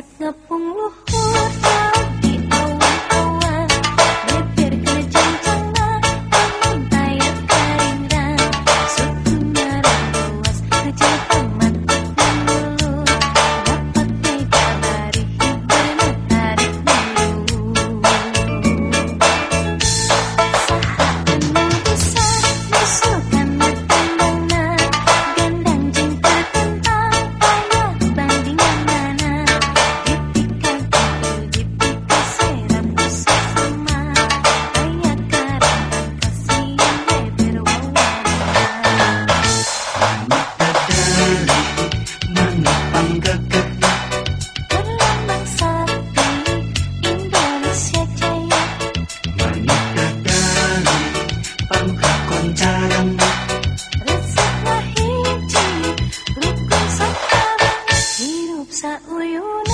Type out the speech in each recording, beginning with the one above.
at 사랑처럼 Hidup sa uyun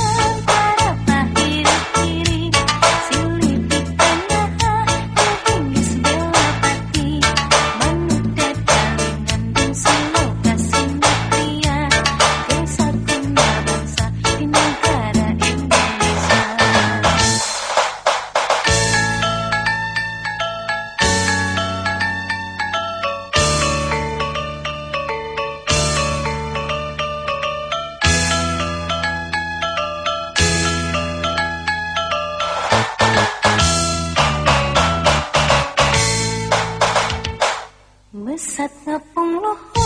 Set the phone